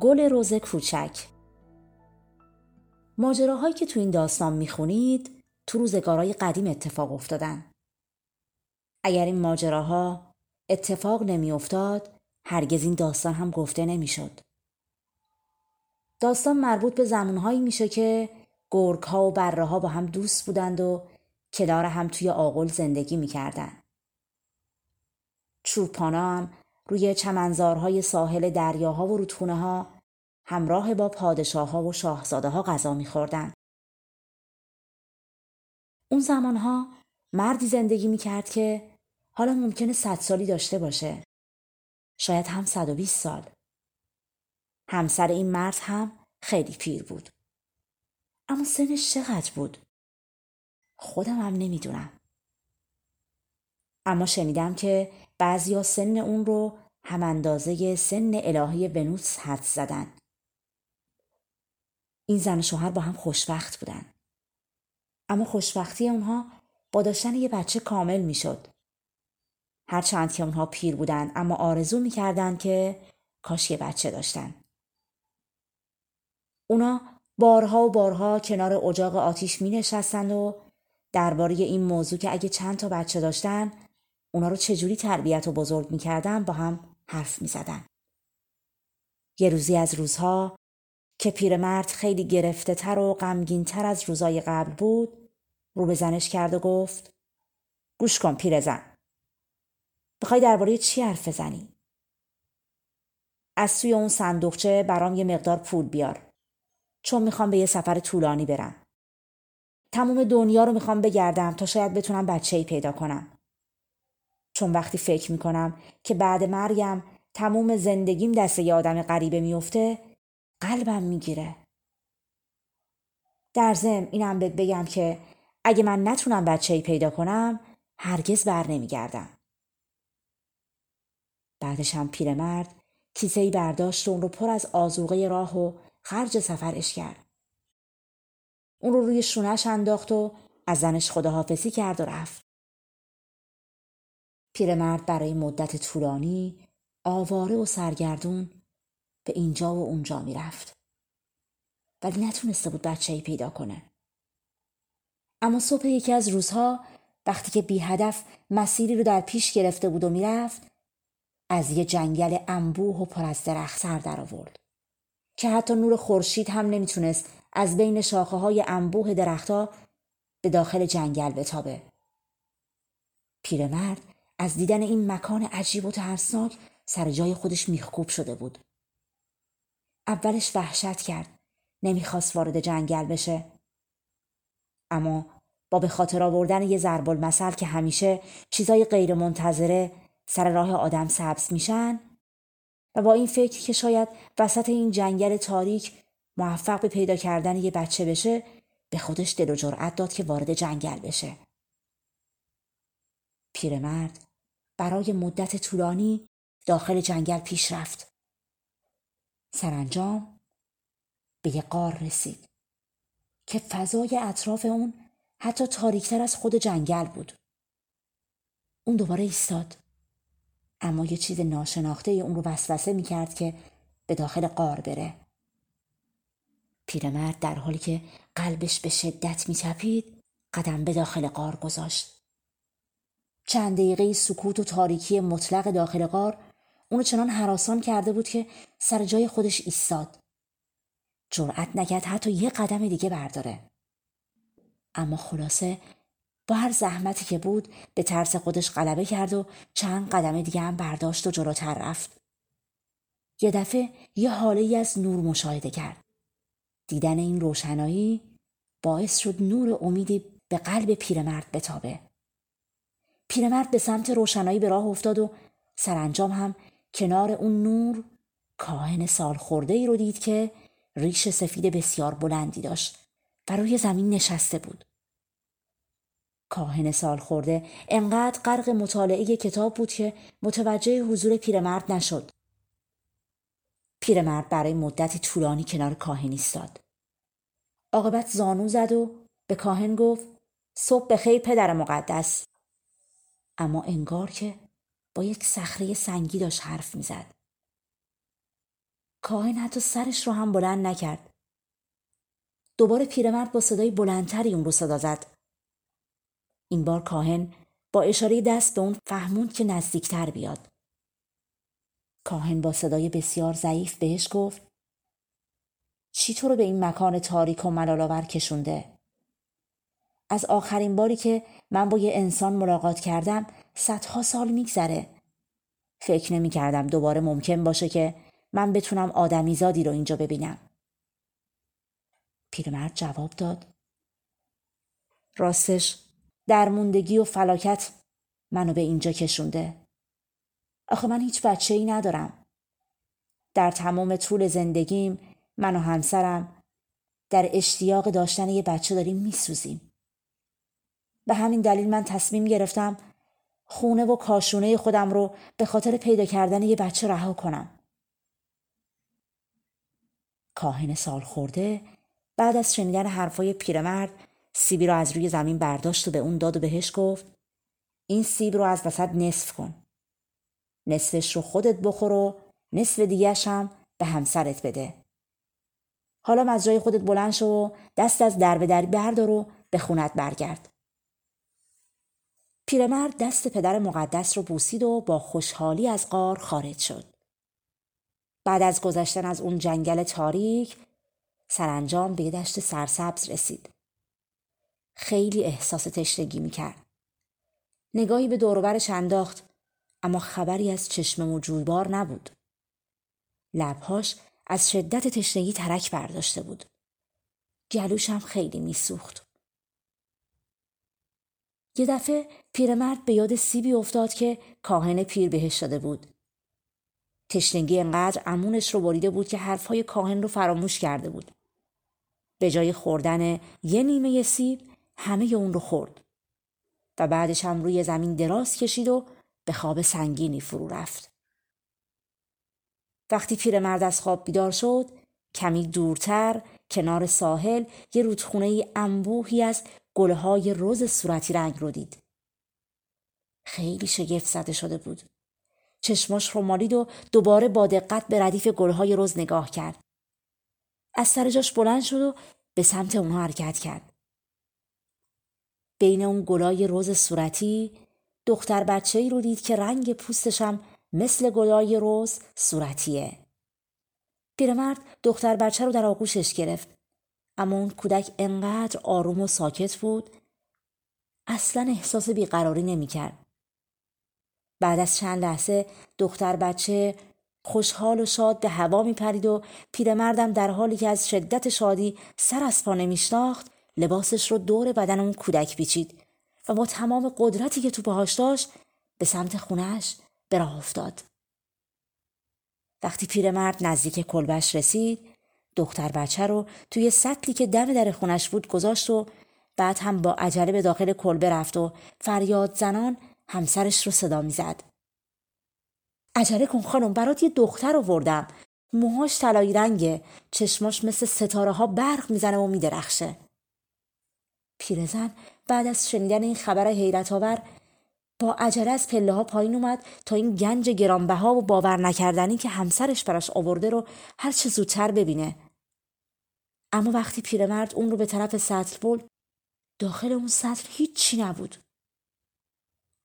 گل روز کوچک. ماجراهایی که تو این داستان می‌خونید تو روزگارهای قدیم اتفاق افتادن. اگر این ماجراها اتفاق نمیافتاد هرگز این داستان هم گفته نمی‌شد. داستان مربوط به زمانهایی میشه که گرگ ها و بره ها با هم دوست بودند و کنار هم توی آغل زندگی می‌کردن. چوپانا هم روی چمنزارهای ساحل دریاها و رودخونه ها همراه با پادشاه ها و شاهزاده ها غذا میخوردن. اون زمانها مردی زندگی می‌کرد که حالا ممکنه صد سالی داشته باشه. شاید هم صد و بیست سال. همسر این مرد هم خیلی پیر بود. اما سنش چقدر بود؟ خودم هم نمی‌دونم. اما شنیدم که بعضیا سن اون رو هم اندازه سن الهی ونوس حد زدن. این زن و شوهر با هم خوشبخت بودن. اما خوشبختی اونها با داشتن یه بچه کامل می‌شد. هرچند که اونها پیر بودن اما آرزو می‌کردن که کاش یه بچه داشتن. اونا بارها و بارها کنار اجاق آتیش می نشستند و درباره این موضوع که اگه چند تا بچه داشتن اونا رو چجوری تربیت و بزرگ می‌کردن با هم حرف می‌زدن. یه روزی از روزها که پیرمرد خیلی گرفته تر و غمگین تر از روزای قبل بود رو به زنش کرد و گفت گوش کن پیرزن بخوای درباره چی حرف بزنی؟ از توی اون صندوقچه برام یه مقدار پول بیار چون می‌خوام به یه سفر طولانی برم. تموم دنیا رو می‌خوام بگردم تا شاید بتونم بچه ای پیدا کنم. چون وقتی فکر می‌کنم که بعد مرگم تموم زندگیم دست یه آدم غریبه میفته قلبم می‌گیره. در ضمن اینم بهت بگم که اگه من نتونم بچه ای پیدا کنم هرگز بر نمیگردم. بعدش هم پیرمرد کیسه ای برداشت و اون رو پر از آزوقه راه و خرج سفرش کرد. اون رو روی شونش انداخت و از زنش خداحافظی کرد و رفت. پیرمرد برای مدت طولانی آواره و سرگردون به اینجا و اونجا می‌رفت. ولی نتونسته بود بچه ای پیدا کنه. اما صبح یکی از روزها وقتی که بی هدف مسیری رو در پیش گرفته بود و می‌رفت از یه جنگل انبوه و پر از درخت سر در آورد. که حتی نور خورشید هم نمی‌تونست از بین شاخه های انبوه درختها به داخل جنگل بتابه. پیرمرد از دیدن این مکان عجیب و ترسناک سر جای خودش میخکوب شده بود. اولش وحشت کرد. نمی‌خواست وارد جنگل بشه. اما با به خاطر آوردن یه ضرب المثل که همیشه چیزای غیر منتظره سر راه آدم سبز میشن و با این فکر که شاید وسط این جنگل تاریک موفق به پیدا کردن یه بچه بشه به خودش دل و جرأت داد که وارد جنگل بشه. پیرمرد برای مدت طولانی داخل جنگل پیش رفت سرانجام به یه قار رسید که فضای اطراف اون حتی تاریکتر از خود جنگل بود. اون دوباره ایستاد. اما یه چیز ناشناخته اون رو وسوسه می‌کرد که به داخل قار بره. پیرمرد در حالی که قلبش به شدت میچپید قدم به داخل قار گذاشت. چند دقیقه سکوت و تاریکی مطلق داخل قار اونو چنان حراسان کرده بود که سر جای خودش ایستاد. جرأت نکرد حتی یه قدم دیگه برداره. اما خلاصه با هر زحمتی که بود به ترس خودش غلبه کرد و چند قدم دیگه هم برداشت و جلوتر رفت. یه دفعه یه حاله ای از نور مشاهده کرد. دیدن این روشنایی باعث شد نور امیدی به قلب پیرمرد بتابه. پیرمرد به سمت روشنایی به راه افتاد و سرانجام هم کنار اون نور کاهن سال خورده ای رو دید که ریش سفید بسیار بلندی داشت و روی زمین نشسته بود. کاهن سال خورده انقدر غرق مطالعه کتاب بود که متوجه حضور پیرمرد نشد. پیرمرد برای مدتی طولانی کنار کاهن ایستاد. عاقبت زانو زد و به کاهن گفت صبح به خیر پدر مقدس. اما انگار که با یک صخره سنگی داشت حرف می‌زد. کاهن حتی سرش رو هم بلند نکرد. دوباره پیرمرد با صدای بلندتری اون رو صدا زد. این بار کاهن با اشاره دست به اون فهموند که نزدیکتر بیاد. کاهن با صدای بسیار ضعیف بهش گفت چی تو رو به این مکان تاریک و ملالاور کشونده؟ از آخرین باری که من با یه انسان ملاقات کردم صدها سال میگذره. فکر نمی کردم دوباره ممکن باشه که من بتونم آدمیزادی رو اینجا ببینم. پیرمرد جواب داد. راستش درموندگی و فلاکت منو به اینجا کشونده. آخه من هیچ بچه ای ندارم. در تمام طول زندگیم من و همسرم در اشتیاق داشتن یه بچه داریم میسوزیم. به همین دلیل من تصمیم گرفتم خونه و کاشونه خودم رو به خاطر پیدا کردن یه بچه رها کنم. کاهن سال خورده بعد از شنیدن حرفای پیرمرد سیبی رو از روی زمین برداشت و به اون داد و بهش گفت این سیب رو از وسط نصف کن. نصفش رو خودت بخور و نصف دیگرش هم به همسرت بده. حالا از جای خودت بلند شو و دست از در به در بردار و به خونت برگرد. پیرمرد دست پدر مقدس رو بوسید و با خوشحالی از غار خارج شد. بعد از گذشتن از اون جنگل تاریک سرانجام به دشت سرسبز رسید. خیلی احساس تشنگی می‌کرد. نگاهی به دوروبرش انداخت اما خبری از چشم و جویبار نبود. لبهاش از شدت تشنگی ترک برداشته بود. گلوش هم خیلی میسوخت. یه دفعه پیرمرد به یاد سیبی افتاد که کاهن پیر بهش شده بود. تشنگی انقدر امونش رو بریده بود که حرفهای کاهن رو فراموش کرده بود. به جای خوردن یه نیمه سیب همه اون رو خورد و بعدش هم روی زمین دراز کشید و به خواب سنگینی فرو رفت. وقتی پیرمرد از خواب بیدار شد کمی دورتر کنار ساحل یه رودخونه انبوهی از گله های روز صورتی رنگ رو دید. خیلی شگفت زده شده بود. چشماش رو مالید و دوباره با دقت به ردیف گلهای روز نگاه کرد. از سر جاش بلند شد و به سمت اونها حرکت کرد. بین اون گلای روز صورتی دختر بچه ای رو دید که رنگ پوستشم مثل گلای روز صورتیه. پیرمرد دختر بچه رو در آغوشش گرفت. اما اون کودک انقدر آروم و ساکت بود اصلا احساس بیقراری نمی‌کرد. بعد از چند لحظه دختر بچه خوشحال و شاد به هوا می پرید و پیرمردم در حالی که از شدت شادی سر از پا نمیشناخت لباسش رو دور بدن اون کودک پیچید و با تمام قدرتی که تو پاهاش داشت به سمت خونش به راه افتاد. وقتی پیرمرد نزدیک کلبش رسید دختر بچه رو توی سطلی که دم در خونش بود گذاشت و بعد هم با عجله به داخل کلبه رفت و فریاد زنان همسرش رو صدا می‌زد. عجله کن خانم برات یه دختر آوردم. موهاش طلایی رنگه. چشماش مثل ستاره ها برق می‌زنه و میدرخشه. پیرزن بعد از شنیدن این خبر حیرت آور با عجله از پله ها پایین اومد تا این گنج گرانبها و باور نکردنی که همسرش براش آورده رو هر چه زودتر ببینه اما وقتی پیرمرد اون رو به طرف سطل برد داخل اون سطل هیچی نبود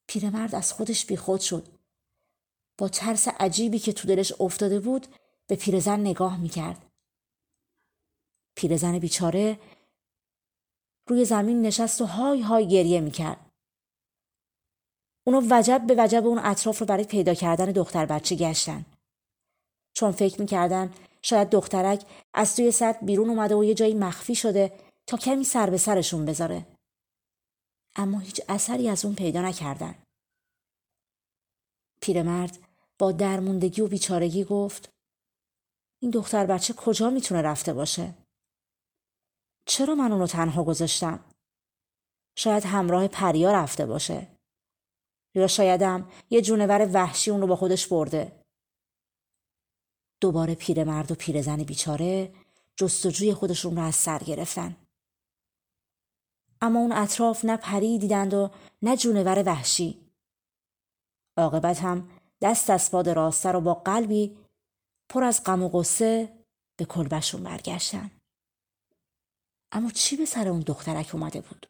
پیرمرد از خودش بیخود شد با ترس عجیبی که تو دلش افتاده بود به پیرزن نگاه می‌کرد. پیرزن بیچاره روی زمین نشست و های های گریه می‌کرد. اونو وجب به وجب اون اطراف رو برای پیدا کردن دختر بچه گشتن. چون فکر می‌کردن شاید دخترک از توی سطح بیرون اومده و یه جایی مخفی شده تا کمی سر به سرشون بذاره. اما هیچ اثری از اون پیدا نکردن. پیرمرد با درموندگی و بیچارگی گفت این دختر بچه کجا می‌تونه رفته باشه؟ چرا من اونو تنها گذاشتم؟ شاید همراه پریا رفته باشه. یا شایدم یه جونور وحشی اون رو با خودش برده. دوباره پیرمرد و پیرزن بیچاره جستجوی خودشون رو از سر گرفتن. اما اون اطراف نه پری دیدند و نه جونور وحشی. عاقبت هم دست از پاد راسته رو با قلبی پر از غم و غصه به کلبشون برگشتن. اما چی به سر اون دخترک اومده بود؟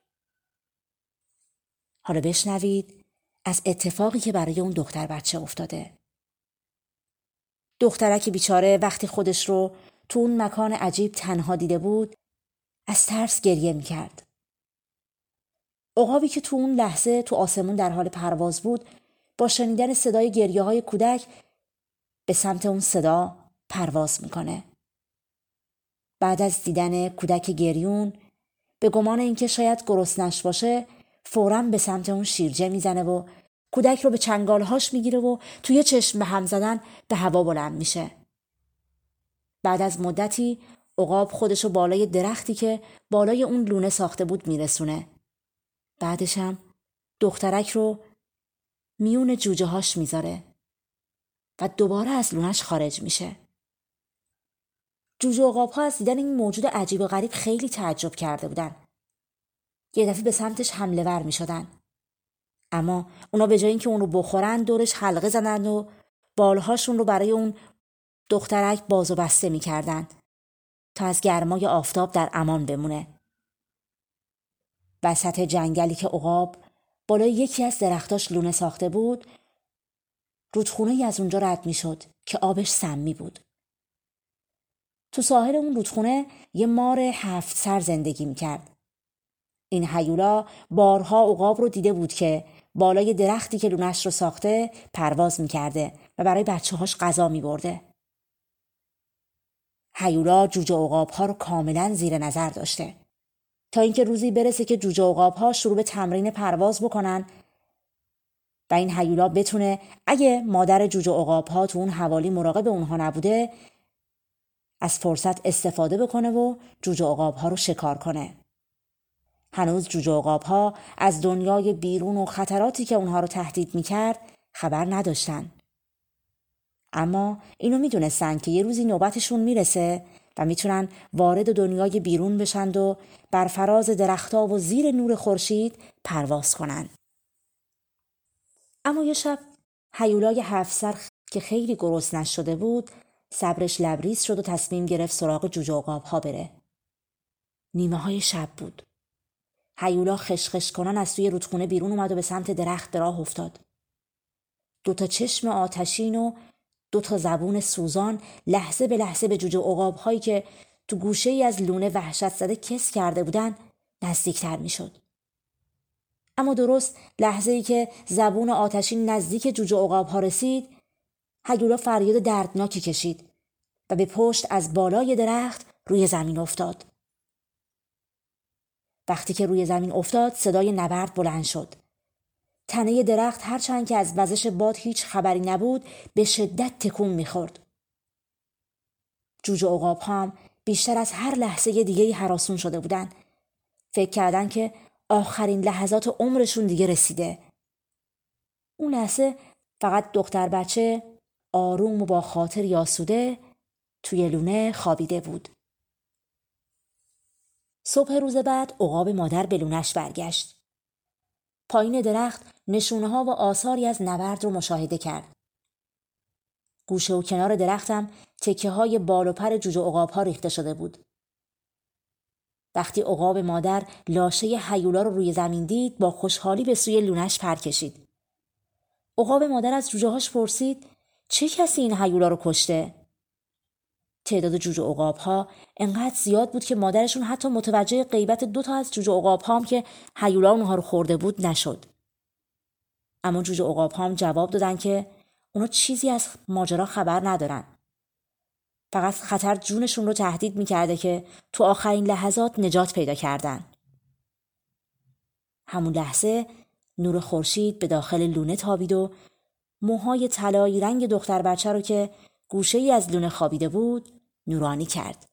حالا بشنوید از اتفاقی که برای اون دختر بچه افتاده. دخترک بیچاره وقتی خودش رو تو اون مکان عجیب تنها دیده بود از ترس گریه می‌کرد. عقابی که تو اون لحظه تو آسمون در حال پرواز بود با شنیدن صدای گریه های کودک به سمت اون صدا پرواز می‌کنه. بعد از دیدن کودک گریون به گمان اینکه شاید گرسنش باشه فورا به سمت اون شیرجه می‌زنه و کودک رو به چنگالهاش می‌گیره و توی چشم به هم زدن به هوا بلند میشه. بعد از مدتی عقاب خودشو بالای درختی که بالای اون لونه ساخته بود میرسونه. بعدش هم دخترک رو میون جوجه هاش می‌ذاره و دوباره از لونش خارج میشه. جوجه عقاب ها از دیدن این موجود عجیب و غریب خیلی تعجب کرده بودن. یه دفعه به سمتش حمله ور می شدن. اما اونا به جای اینکه اون رو بخورن دورش حلقه زدن و بالهاشون رو برای اون دخترک باز و بسته می‌کردند تا از گرمای آفتاب در امان بمونه. وسط جنگلی که عقاب بالای یکی از درختاش لونه ساخته بود رودخونه ای از اونجا رد می‌شد که آبش سمی بود. تو ساحل اون رودخونه یه مار هفت سر زندگی می‌کرد. این هیولا بارها عقاب رو دیده بود که بالای درختی که لونش رو ساخته پرواز می‌کرده و برای بچه هاش غذا میبرده. هیولا جوجه عقاب ها رو کاملا زیر نظر داشته. تا اینکه روزی برسه که جوجه عقاب ها شروع به تمرین پرواز بکنن و این هیولا بتونه اگه مادر جوجه عقاب ها تو اون حوالی مراقب اونها نبوده از فرصت استفاده بکنه و جوجه عقاب ها رو شکار کنه. هنوز جوجه عقاب ها از دنیای بیرون و خطراتی که اونها رو تهدید می‌کرد خبر نداشتن. اما اینو می‌دونستن که یه روزی نوبتشون می‌رسه و می‌تونن وارد دنیای بیرون بشند و بر فراز درختها و زیر نور خورشید پرواز کنن. اما یه شب هیولای هفت سر که خیلی گرسنش شده بود صبرش لبریز شد و تصمیم گرفت سراغ جوجه ها بره. نیمه های شب بود. هیولا خشخش کنان از توی رودخونه بیرون اومد و به سمت درخت راه افتاد. دوتا چشم آتشین و دوتا زبون سوزان لحظه به لحظه به جوجه عقاب هایی که تو گوشه ای از لونه وحشت زده کس کرده بودن نزدیکتر می‌شد. اما درست لحظه ای که زبون آتشین نزدیک جوجه عقاب ها رسید هیولا فریاد دردناکی کشید و به پشت از بالای درخت روی زمین افتاد. وقتی که روی زمین افتاد صدای نبرد بلند شد. تنه درخت هرچند که از وزش باد هیچ خبری نبود به شدت تکون می‌خورد. جوجه عقاب هم بیشتر از هر لحظه دیگه حراسون شده بودن. فکر کردن که آخرین لحظات عمرشون دیگه رسیده. اون لحظه فقط دختر بچه آروم و با خاطر یاسوده توی لونه خوابیده بود. صبح روز بعد عقاب مادر به لونش برگشت. پایین درخت نشونه ها و آثاری از نبرد رو مشاهده کرد. گوشه و کنار درختم تکه های بال و پر جوجه عقاب ها ریخته شده بود. وقتی عقاب مادر لاشه حیولا رو روی زمین دید با خوشحالی به سوی لونش پر کشید. عقاب مادر از جوجه هاش پرسید چه کسی این حیولا رو کشته؟ تعداد جوجه عقاب ها انقدر زیاد بود که مادرشون حتی متوجه غیبت دو تا از جوجه عقاب هم که حیولا اونها رو خورده بود نشد. اما جوجه عقاب هم جواب دادن که اونا چیزی از ماجرا خبر ندارن. فقط خطر جونشون رو تهدید می‌کرده که تو آخرین لحظات نجات پیدا کردن. همون لحظه نور خورشید به داخل لونه تابید و موهای طلایی رنگ دختر بچه رو که گوشه ای از لونه خوابیده بود نورانی کرد.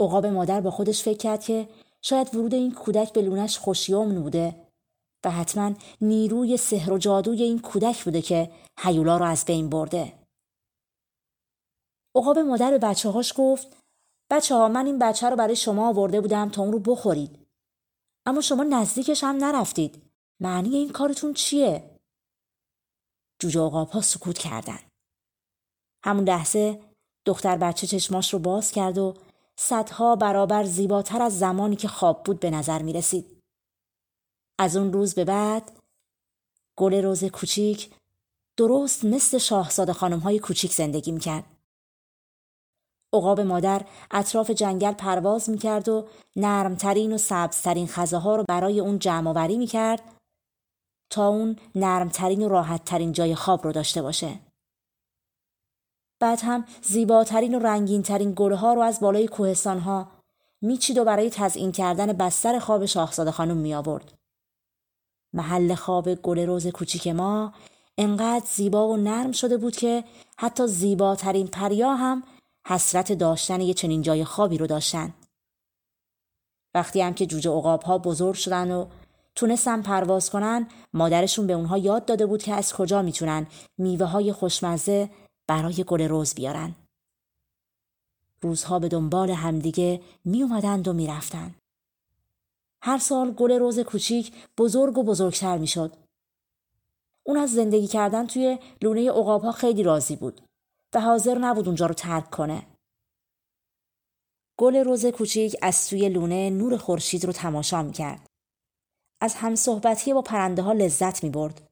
عقاب مادر با خودش فکر کرد که شاید ورود این کودک به لونش خوشیوم بوده و حتما نیروی سحر و جادوی این کودک بوده که هیولا رو از بین برده. عقاب مادر به بچه هاش گفت بچه ها من این بچه رو برای شما آورده بودم تا اون رو بخورید. اما شما نزدیکش هم نرفتید. معنی این کارتون چیه؟ جوجه عقاب ها سکوت کردن. همون لحظه دختر بچه چشماش رو باز کرد و صدها برابر زیباتر از زمانی که خواب بود به نظر می رسید. از اون روز به بعد گل روز کوچیک درست مثل شاهزاده خانم های کوچیک زندگی می کرد. عقاب مادر اطراف جنگل پرواز می کرد و نرمترین و سبزترین خزه ها رو برای اون جمع آوری می کرد تا اون نرمترین و راحتترین جای خواب رو داشته باشه. بعد هم زیباترین و رنگینترین گله ها رو از بالای کوهستان ها میچید و برای تزئین کردن بستر خواب شاهزاده خانم می آورد. محل خواب گل روز کوچیک ما انقدر زیبا و نرم شده بود که حتی زیباترین پریا هم حسرت داشتن یه چنین جای خوابی رو داشتن. وقتی هم که جوجه عقاب ها بزرگ شدن و تونستن پرواز کنن مادرشون به اونها یاد داده بود که از کجا می‌تونن میوه های خوشمزه برای گل روز بیارن. روزها به دنبال همدیگه می اومدند و می‌رفتند. هر سال گل روز کوچیک بزرگ و بزرگتر می‌شد. اون از زندگی کردن توی لونه ها خیلی راضی بود و حاضر نبود اونجا رو ترک کنه. گل روز کوچیک از توی لونه نور خورشید رو تماشا می‌کرد. از همصحبتی با پرنده ها لذت می برد.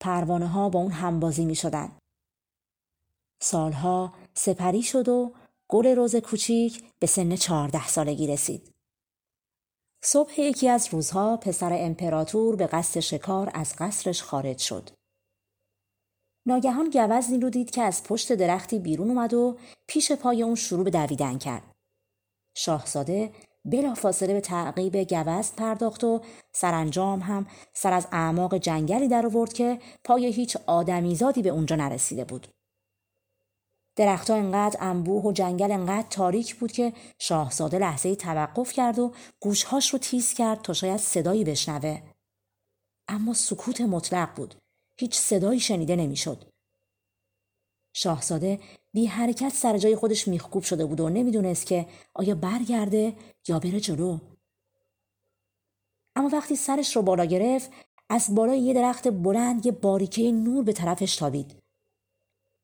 پروانه ها با اون همبازی می. سالها سپری شد و گل روز کوچیک به سن چهارده سالگی رسید. صبح یکی از روزها پسر امپراتور به قصد شکار از قصرش خارج شد. ناگهان گوزنی رو دید که از پشت درختی بیرون اومد و پیش پای اون شروع به دویدن کرد. شاهزاده بلافاصله به تعقیب گوزن پرداخت و سرانجام هم سر از اعماق جنگلی در آورد که پای هیچ آدمیزادی به اونجا نرسیده بود. درختها انقدر انبوه و جنگل انقدر تاریک بود که شاهزاده لحظه توقف کرد و گوشهاش رو تیز کرد تا شاید صدایی بشنوه. اما سکوت مطلق بود. هیچ صدایی شنیده نمی‌شد. شاهزاده بی حرکت سر جای خودش میخکوب شده بود و نمی‌دونست که آیا برگرده یا بره جلو. اما وقتی سرش رو بالا گرفت از بالای یه درخت بلند یه باریکه نور به طرفش تابید.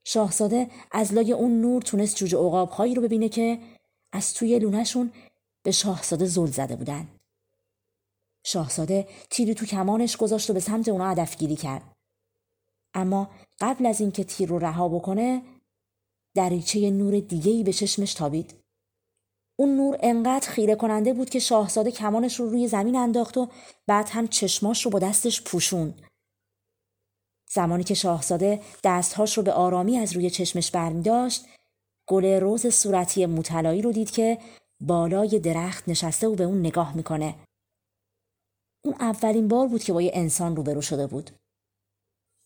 شاهزاده از لای اون نور تونست جوجه هایی رو ببینه که از توی لونهشون به شاهزاده زل زده بودن. شاهزاده تیری تو کمانش گذاشت و به سمت اونا هدفگیری کرد. اما قبل از اینکه تیر رو رها بکنه دریچه نور دیگهی به چشمش تابید. اون نور انقدر خیره کننده بود که شاهزاده کمانش رو روی زمین انداخت و بعد هم چشماش رو با دستش پوشوند. زمانی که شاهزاده دستهاش رو به آرامی از روی چشمش برمی داشت گل روز صورتی مطلایی رو دید که بالای درخت نشسته و به اون نگاه می‌کنه. اون اولین بار بود که با یه انسان روبرو شده بود.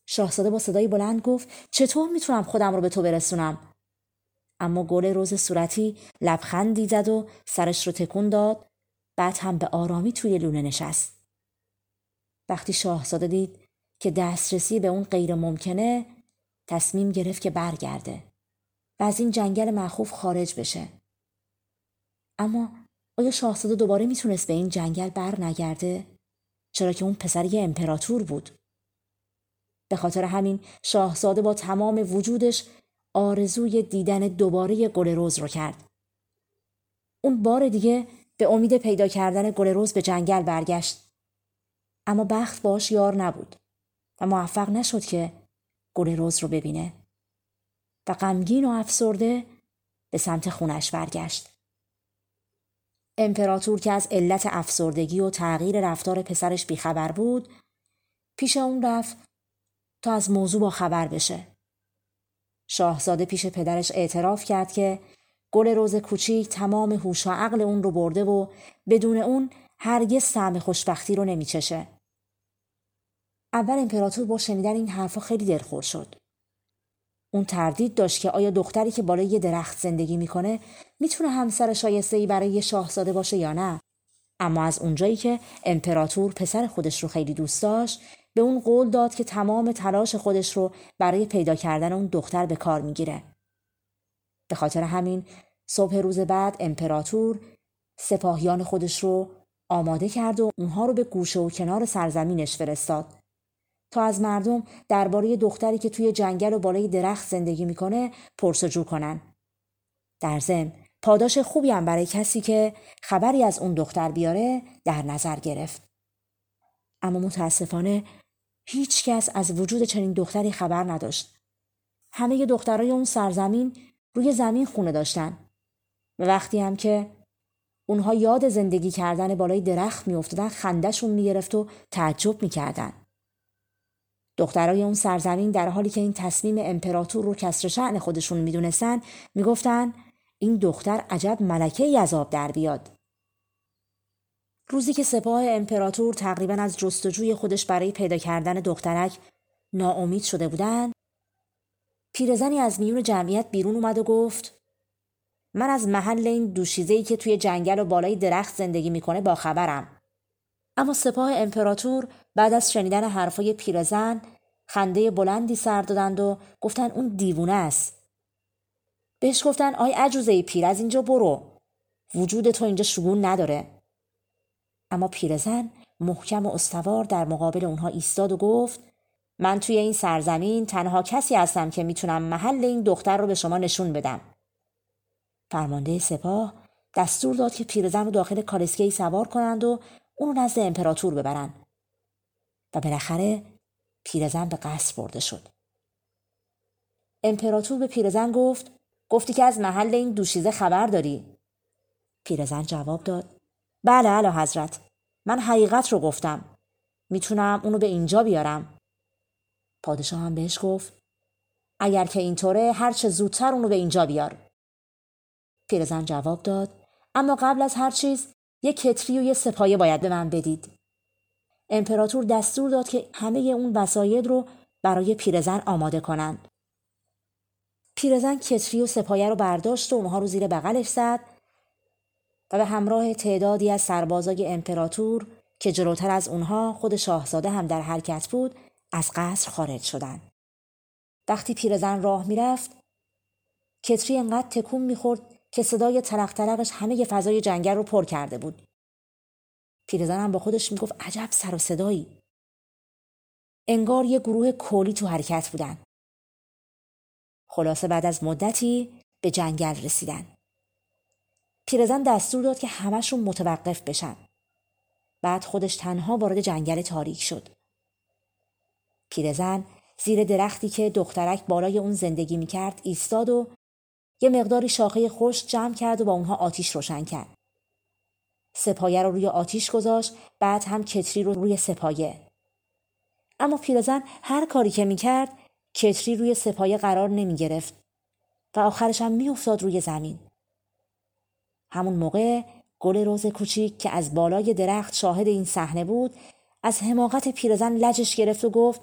شاهزاده با صدایی بلند گفت چطور می‌تونم خودم رو به تو برسونم؟ اما گل روز صورتی لبخندی زد و سرش رو تکون داد بعد هم به آرامی توی لونه نشست. وقتی شاهزاده دید که دسترسی به اون غیر ممکنه تصمیم گرفت که برگرده و از این جنگل مخوف خارج بشه. اما آیا شاهزاده دوباره می‌تونست به این جنگل بر نگرده؟ چرا که اون پسر یه امپراتور بود. به خاطر همین شاهزاده با تمام وجودش آرزوی دیدن دوباره گل روز رو کرد. اون بار دیگه به امید پیدا کردن گل روز به جنگل برگشت. اما بخت باش یار نبود. و موفق نشد که گل روز رو ببینه و غمگین و افسرده به سمت خونش برگشت. امپراتور که از علت افسردگی و تغییر رفتار پسرش بیخبر بود پیش اون رفت تا از موضوع با خبر بشه. شاهزاده پیش پدرش اعتراف کرد که گل روز کوچیک تمام هوش و عقل اون رو برده و بدون اون هرگز سهم خوشبختی رو نمیچشه. اول امپراتور با شنیدن این حرفا خیلی دلخور شد. اون تردید داشت که آیا دختری که بالای یه درخت زندگی می‌کنه می‌تونه همسر شایسته ای برای یه شاهزاده باشه یا نه؟ اما از اونجایی که امپراتور پسر خودش رو خیلی دوست داشت به اون قول داد که تمام تلاش خودش رو برای پیدا کردن اون دختر به کار می‌گیره. به خاطر همین صبح روز بعد امپراتور سپاهیان خودش رو آماده کرد و اونها رو به گوشه و کنار سرزمینش فرستاد. تا از مردم درباره دختری که توی جنگل و بالای درخت زندگی می‌کنه پرسجو کنن. در ضمن پاداش خوبی هم برای کسی که خبری از اون دختر بیاره در نظر گرفت. اما متاسفانه هیچ کس از وجود چنین دختری خبر نداشت. همه دخترای اون سرزمین روی زمین خونه داشتن. و وقتی هم که اونها یاد زندگی کردن بالای درخت میافتادن خندهشون می‌گرفت و تعجب می‌کردن. دخترای اون سرزمین در حالی که این تصمیم امپراتور رو کسر شعن خودشون می‌دونستن می‌گفتن این دختر عجب ملکه آب در بیاد. روزی که سپاه امپراتور تقریبا از جستجوی خودش برای پیدا کردن دخترک ناامید شده بودن پیرزنی از میون جمعیت بیرون اومد و گفت من از محل این دوشیزه که توی جنگل و بالای درخت زندگی می‌کنه با خبرم. اما سپاه امپراتور بعد از شنیدن حرفای پیرزن خنده بلندی سر دادند و گفتن اون دیوونه است. بهش گفتن آی عجوزه پیر از اینجا برو. وجود تو اینجا شگون نداره. اما پیرزن محکم و استوار در مقابل اونها ایستاد و گفت من توی این سرزمین تنها کسی هستم که می‌تونم محل این دختر رو به شما نشون بدم. فرمانده سپاه دستور داد که پیرزن رو داخل کالسکه سوار کنند و اون رو نزد امپراتور ببرن. و بالاخره پیرزن به قصر برده شد. امپراتور به پیرزن گفت گفتی که از محل این دوشیزه خبر داری. پیرزن جواب داد بله علا حضرت. من حقیقت رو گفتم. می‌تونم اونو به اینجا بیارم. پادشاه هم بهش گفت اگر که اینطوره هر چه زودتر اونو به اینجا بیار. پیرزن جواب داد اما قبل از هر چیز یک کتری و یه سپایه باید به من بدید. امپراتور دستور داد که همه اون وساید رو برای پیرزن آماده کنند. پیرزن کتری و سپایه رو برداشت و اونها رو زیر بغلش زد و به همراه تعدادی از سربازای امپراتور که جلوتر از اونها خود شاهزاده هم در حرکت بود از قصر خارج شدند. وقتی پیرزن راه می‌رفت کتری انقدر تکون می‌خورد که صدای تلق تلقش همه فضای جنگل رو پر کرده بود. پیرزنم با خودش می‌گفت عجب سر و صدایی. انگار یه گروه کولی تو حرکت بودن. خلاصه بعد از مدتی به جنگل رسیدن. پیرزن دستور داد که همشون متوقف بشن. بعد خودش تنها وارد جنگل تاریک شد. پیرزن زیر درختی که دخترک بالای اون زندگی می‌کرد ایستاد و یه مقداری شاخه خشک جمع کرد و با اونها آتیش روشن کرد. سپایه رو روی آتیش گذاشت بعد هم کتری رو روی سپایه. اما پیرزن هر کاری که می‌کرد کتری روی سپایه قرار نمی گرفت و آخرش هم میافتاد روی زمین. همون موقع گل روز کوچیک که از بالای درخت شاهد این صحنه بود از حماقت پیرزن لجش گرفت و گفت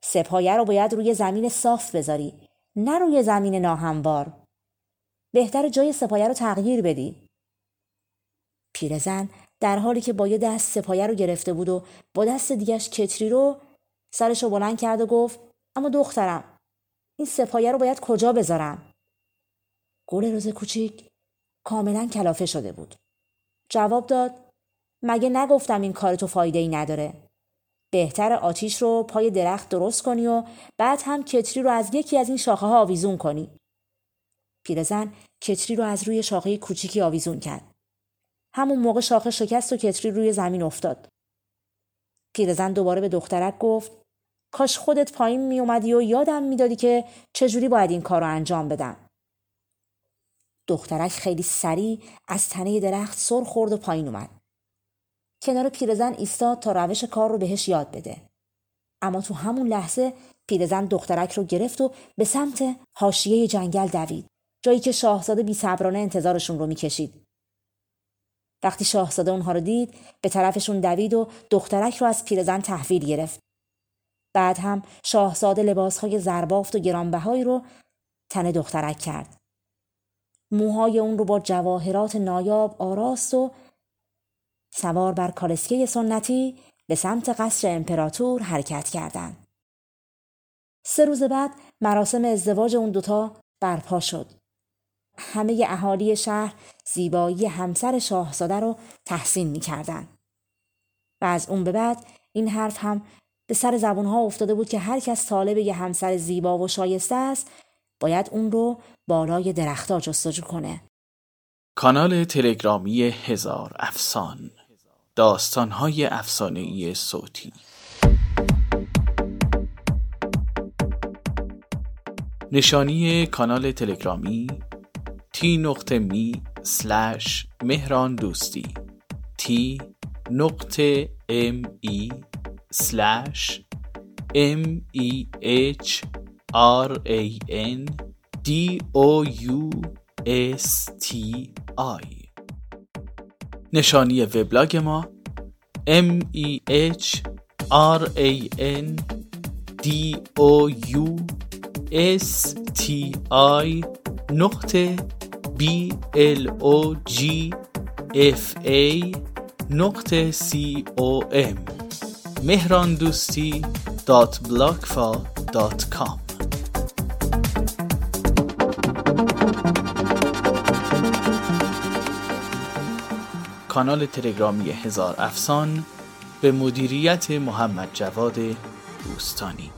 سپایه رو باید روی زمین صاف بذاری نه روی زمین ناهموار بهتر جای سپایه رو تغییر بدی. پیرزن در حالی که با یه دست سپایه رو گرفته بود و با دست دیگش کتری رو سرش رو بلند کرد و گفت اما دخترم این سپایه رو باید کجا بذارم؟ گل روز کوچیک کاملا کلافه شده بود. جواب داد مگه نگفتم این کار تو فایده ای نداره. بهتر آتیش رو پای درخت درست کنی و بعد هم کتری رو از یکی از این شاخه ها آویزون کنی. پیرزن کتری رو از روی شاخه کوچیکی آویزون کرد. همون موقع شاخه شکست و کتری روی زمین افتاد. پیرزن دوباره به دخترک گفت کاش خودت پایین می اومدی و یادم می‌دادی که چجوری باید این کار رو انجام بدم. دخترک خیلی سریع از تنه درخت سر خورد و پایین اومد. کنار پیرزن ایستاد تا روش کار رو بهش یاد بده. اما تو همون لحظه پیرزن دخترک رو گرفت و به سمت حاشیه جنگل دوید. جایی که شاهزاده بی صبرانه انتظارشون رو می‌کشید. وقتی شاهزاده اونها رو دید به طرفشون دوید و دخترک رو از پیرزن تحویل گرفت. بعد هم شاهزاده لباسهای زربافت و گرانبهایی رو تن دخترک کرد. موهای اون رو با جواهرات نایاب آراست و سوار بر کالسکه سنتی به سمت قصر امپراتور حرکت کردند. سه روز بعد مراسم ازدواج اون دوتا برپا شد. همه اهالی شهر زیبایی همسر شاهزاده رو تحسین می‌کردن. و از اون به بعد این حرف هم به سر زبونها افتاده بود که هر کس طالب یه همسر زیبا و شایسته است باید اون رو بالای درختها جستجو کنه. کانال تلگرامی هزار افسان داستانهای افسانه‌ای صوتی نشانی کانال تلگرامی تی نقطه می سلش مهران دوستی t نقطه m e slash m e h r a n d o u s t i نشانی وبلاگ ما m e h r a n d o u s t i. نقطه b l o g f a نقطه c o m مهراندوستی dot بلاگفا dot com کانال تلگرامی هزار افسان به مدیریت محمد جواد دوستانی